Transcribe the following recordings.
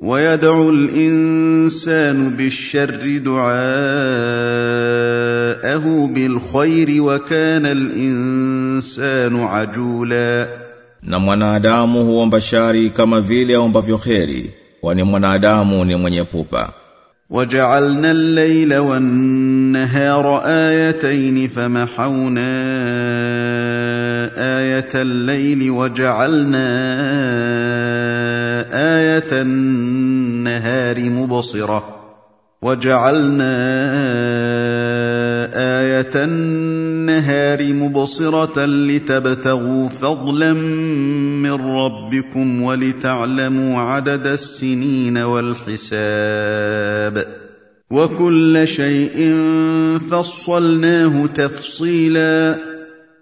ويدعو الانسان بالشر دعاءه بالخير وكان الانسان عجولا Na mwanadamu huomba shari kama vile aombavyo kheri, kwani mwanadamu ni mwenye pupa. وجعلنا الليل والنهار آيتين فمحونا آية الليل وجعلنا آية النهار مبصرة وجعلنا ايه النهار مبصره لتبتغوا فضلا من ربكم ولتعلموا عدد السنين والحساب وكل شيء فصلناه تفصيلا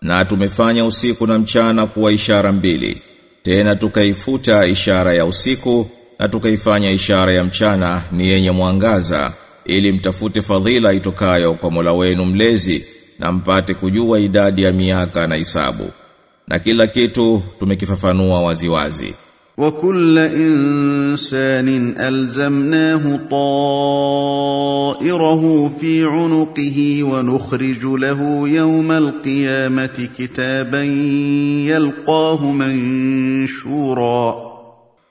Na tumefanya usiku na mchana kuwa ishara mbili. Tena tukaifuta ishara ya usiku na tukaifanya ishara ya mchana ni yenye mwangaza ili mtafute fadhila itokayo kwa Mola wenu mlezi na mpate kujua idadi ya miaka na hisabu. Na kila kitu tumekifafanua waziwazi. Wa kulla insanin alzamnahu ta'irahu fi 'unuqihi wa nukhriju lahu yawma alqiyamati kitaban yalqahu manshura.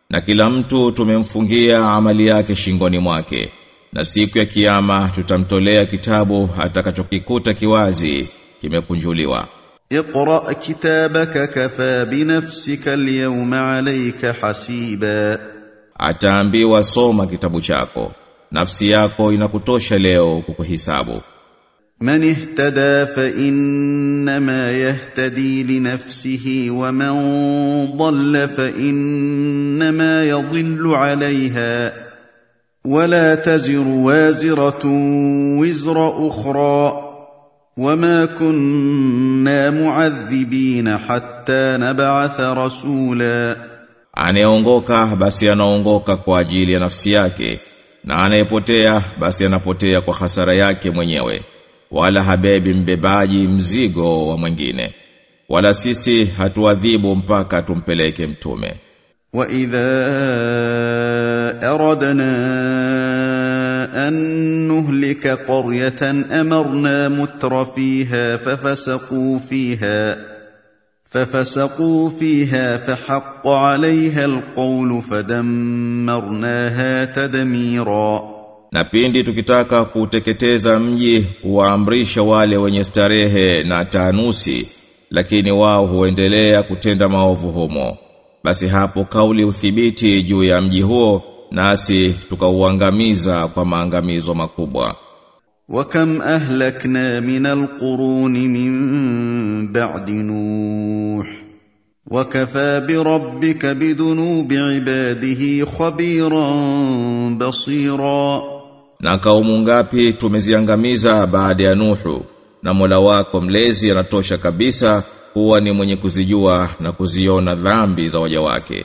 Na kila mtu tumemfungia amali yake shingoni mwake na siku ya kiyama tutamtolea kitabu atakachokikuta kiwazi kimekunjuliwa. Iqra kitabaka kafa binafsika alyawma alayka hasiba. Ataambiwa soma kitabu chako. Nafsi yako inakutosha leo kukuhisabu. Man ihtada fa innama yahtadi li nafsihi wa man dhalla fa innama yadhillu alayha. ولا تزر وازره وزر اخرى وما كنا معذبين حتى نبعث رسولا Anayeongoka basi anaongoka kwa ajili ya nafsi yake na anayepotea basi anapotea kwa hasara yake mwenyewe wala habebi mbebaji mzigo wa mwingine wala sisi hatuadhibu mpaka tumpeleke mtume واذا اردنا ان نهلك قريه امرنا متر فيها ففسقوا فيها ففسقوا فيها فحق عليها القول فدمرناها تدميرا na pindi tukitaka kuteketeza mji huwaamrisha wale wenye starehe na taanusi lakini wao huendelea kutenda maovu humo basi hapo kauli uthibiti juu ya mji huo nasi tukauangamiza kwa maangamizo makubwa وكم اهلكنا من القرون من بعد نوح وكفى بربك بذنوب عباده خبيرا بصيرا na kaumu ngapi tumeziangamiza baada ya Nuhu na Mola wako mlezi anatosha kabisa kuwa ni mwenye kuzijua na kuziona dhambi za waja wake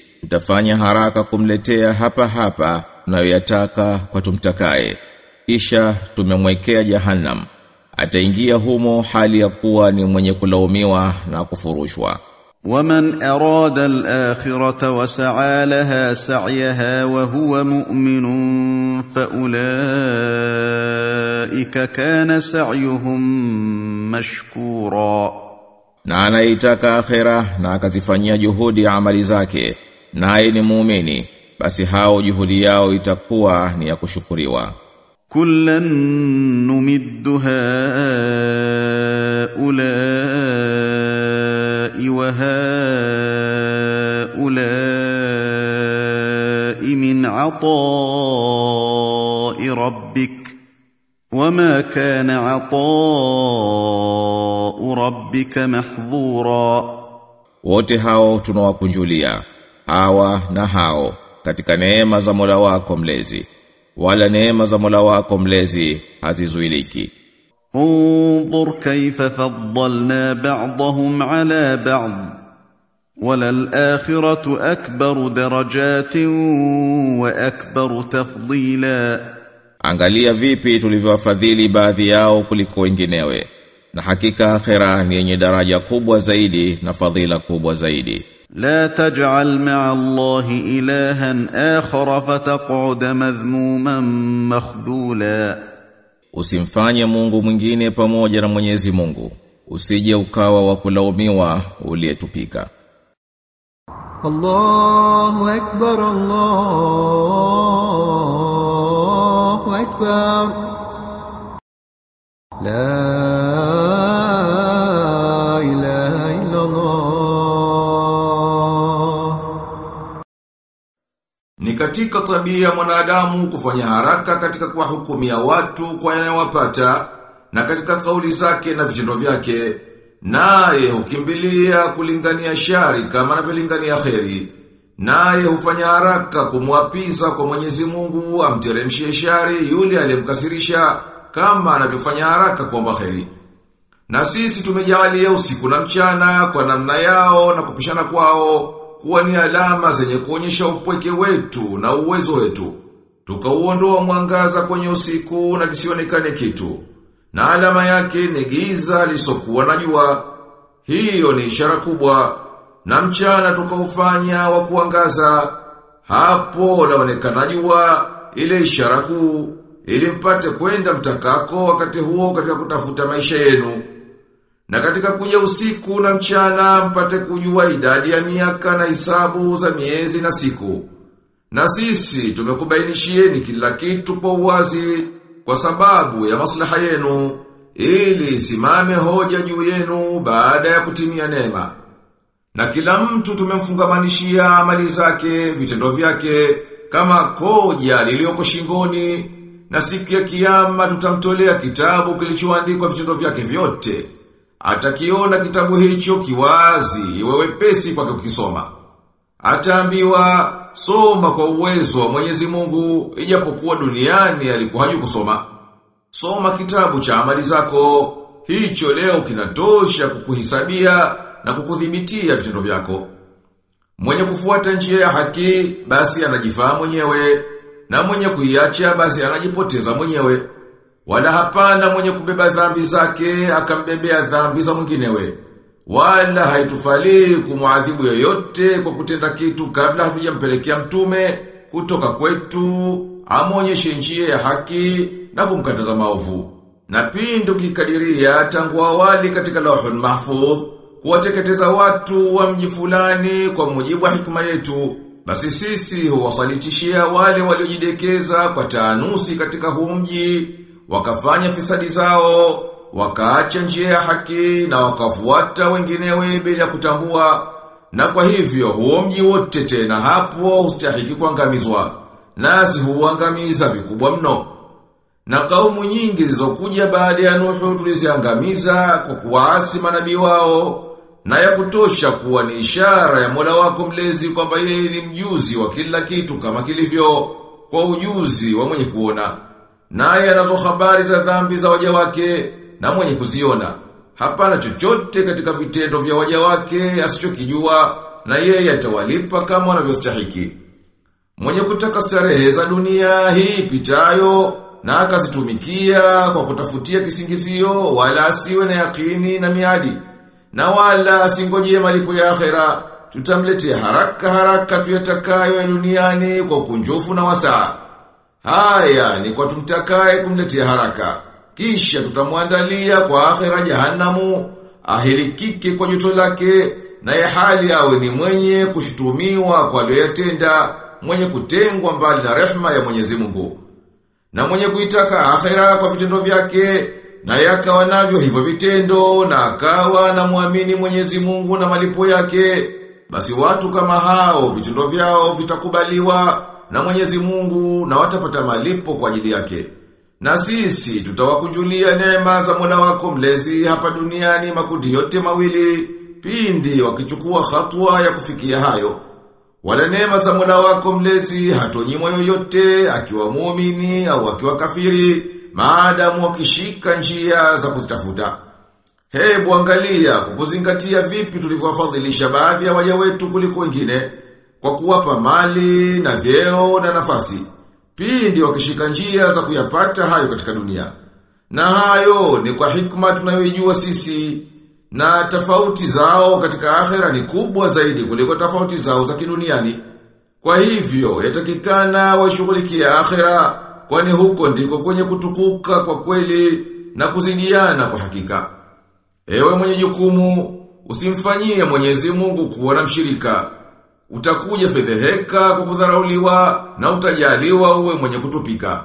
tutafanya haraka kumletea hapa hapa tunayoyataka kwa tumtakaye kisha tumemwekea jahannam ataingia humo hali ya kuwa ni mwenye kulaumiwa na kufurushwa ومن اراد الاخره وسعى لها سعيها وهو مؤمن فاولئك كان سعيهم مشكورا na anaitaka akhera na akazifanyia juhudi amali zake naye ni muumini basi hao juhudi yao itakuwa ni ya kushukuriwa. Kullan numiddu haulai wa haulai min atai rabbik wama kana atai rabbika mahdhura. Wote hao tunawakunjulia hawa na hao katika neema za Mola wako mlezi wala neema za Mola wako mlezi hazizuiliki انظر كيف فضلنا بعضهم على بعض وللآخرة أكبر درجات وأكبر تفضيلا Angalia vipi tulivyowafadhili baadhi yao kuliko wenginewe na hakika akhera ni yenye daraja kubwa zaidi na fadhila kubwa zaidi لا تجعل مع الله إلها آخر فتقعد مذموما مخذولا Usimfanye Mungu mwingine pamoja na Mwenyezi Mungu usije ukawa wa kulaumiwa uliyetupika الله أكبر الله أكبر لا katika tabia ya mwanadamu kufanya haraka katika kuwahukumia watu kwa yanayowapata na katika kauli zake na vitendo vyake naye hukimbilia kulingania shari kama anavyolingania kheri naye hufanya haraka kumwapiza kwa Mwenyezi Mungu amteremshie shari yule aliyemkasirisha kama anavyofanya haraka kuomba kheri. Na sisi tumejalia usiku na mchana kwa namna yao na kupishana kwao kuwa ni alama zenye kuonyesha upweke wetu na uwezo wetu. Tukauondoa mwangaza kwenye usiku na kisionekane kitu. Na alama yake ni giza lisokuwa na jua. Hiyo ni ishara kubwa. Na mchana tukaufanya wa kuangaza. Hapo laonekana jua ile ishara kuu ili mpate kwenda mtakako wakati huo katika kutafuta maisha yenu. Na katika kuja usiku na mchana mpate kujua idadi ya miaka na hisabu za miezi na siku. Na sisi tumekubainishieni kila kitu kwa uwazi kwa sababu ya maslaha yenu ili simame hoja juu yenu baada ya kutimia neema. Na kila mtu tumemfungamanishia amali zake, vitendo vyake kama koja lilioko shingoni na siku ya kiyama tutamtolea kitabu kilichoandikwa vitendo vyake vyote. Atakiona kitabu hicho kiwazi, iwe wepesi kwake kukisoma. Ataambiwa soma kwa uwezo wa Mwenyezi Mungu ijapokuwa duniani alikuwa kusoma. Soma kitabu cha amali zako, hicho leo kinatosha kukuhisabia na kukudhibitia vitendo vyako. Mwenye kufuata njia ya haki basi anajifaa mwenyewe na mwenye kuiacha basi anajipoteza mwenyewe. Wala hapana mwenye kubeba dhambi zake akambebea dhambi za mwinginewe. Wala haitufalii kumuadhibu yoyote kwa kutenda kitu kabla hatujampelekea mtume kutoka kwetu amonyeshe njia ya haki na kumkataza maovu. Na pindu kikadiria tangu awali katika lauhul mahfudh kuwateketeza watu wa mji fulani kwa mujibu wa hikma yetu. Basi sisi huwasalitishia wale waliojidekeza kwa taanusi katika huu mji wakafanya fisadi zao, wakaacha njia ya haki na wakafuata wenginewe bila kutambua. Na kwa hivyo huo mji wote tena hapo hustahiki kuangamizwa. Nasi huangamiza vikubwa mno. Na kaumu nyingi zilizokuja baada ya Nuhu tuliziangamiza kwa kuwaasi manabii wao na ya kutosha kuwa ni ishara ya Mola wako mlezi kwamba yeye ni mjuzi wa kila kitu kama kilivyo kwa ujuzi wa mwenye kuona. Naye anazo habari za dhambi za waja wake na mwenye kuziona. Hapana chochote katika vitendo vya waja wake asichokijua na yeye atawalipa kama wanavyostahiki. Mwenye kutaka starehe za dunia hii pitayo na akazitumikia kwa kutafutia kisingizio wala asiwe na yakini na miadi na wala asingojie malipo ya akhera tutamletea haraka haraka tuyatakayo ya duniani kwa kunjufu na wasaa haya ni kwa tumtakaye kumletea haraka. Kisha tutamwandalia kwa akhera jahannamu ahilikike kwa joto lake na ya hali awe ni mwenye kushutumiwa kwa aliyoyatenda mwenye kutengwa mbali na rehma ya Mwenyezi Mungu. Na mwenye kuitaka akhera kwa vitendo vyake na yakawa navyo hivyo vitendo na akawa na muamini Mwenyezi Mungu na malipo yake basi watu kama hao vitendo vyao vitakubaliwa na Mwenyezi Mungu na watapata malipo kwa ajili yake. Na sisi tutawakujulia neema za Mola wako mlezi hapa duniani makundi yote mawili pindi wakichukua hatua ya kufikia hayo. Wala neema za Mola wako mlezi hatonyimwa yoyote akiwa muumini au akiwa kafiri maadamu wakishika njia za kuzitafuta. Hebu angalia kukuzingatia vipi tulivyowafadhilisha baadhi ya waja wetu kuliko wengine kwa kuwapa mali na vyeo na nafasi. Pindi wakishika njia za kuyapata hayo katika dunia. Na hayo ni kwa hikma tunayoijua sisi na tofauti zao katika akhera ni kubwa zaidi kuliko tofauti zao za kiduniani. Kwa hivyo yatakikana washughulikie akhera kwani huko ndiko kwenye kutukuka kwa kweli na kuzidiana kwa hakika. Ewe mwenye jukumu, usimfanyie Mwenyezi Mungu kuwa na mshirika. Utakuja fedheheka kwa na utajaliwa uwe mwenye kutupika.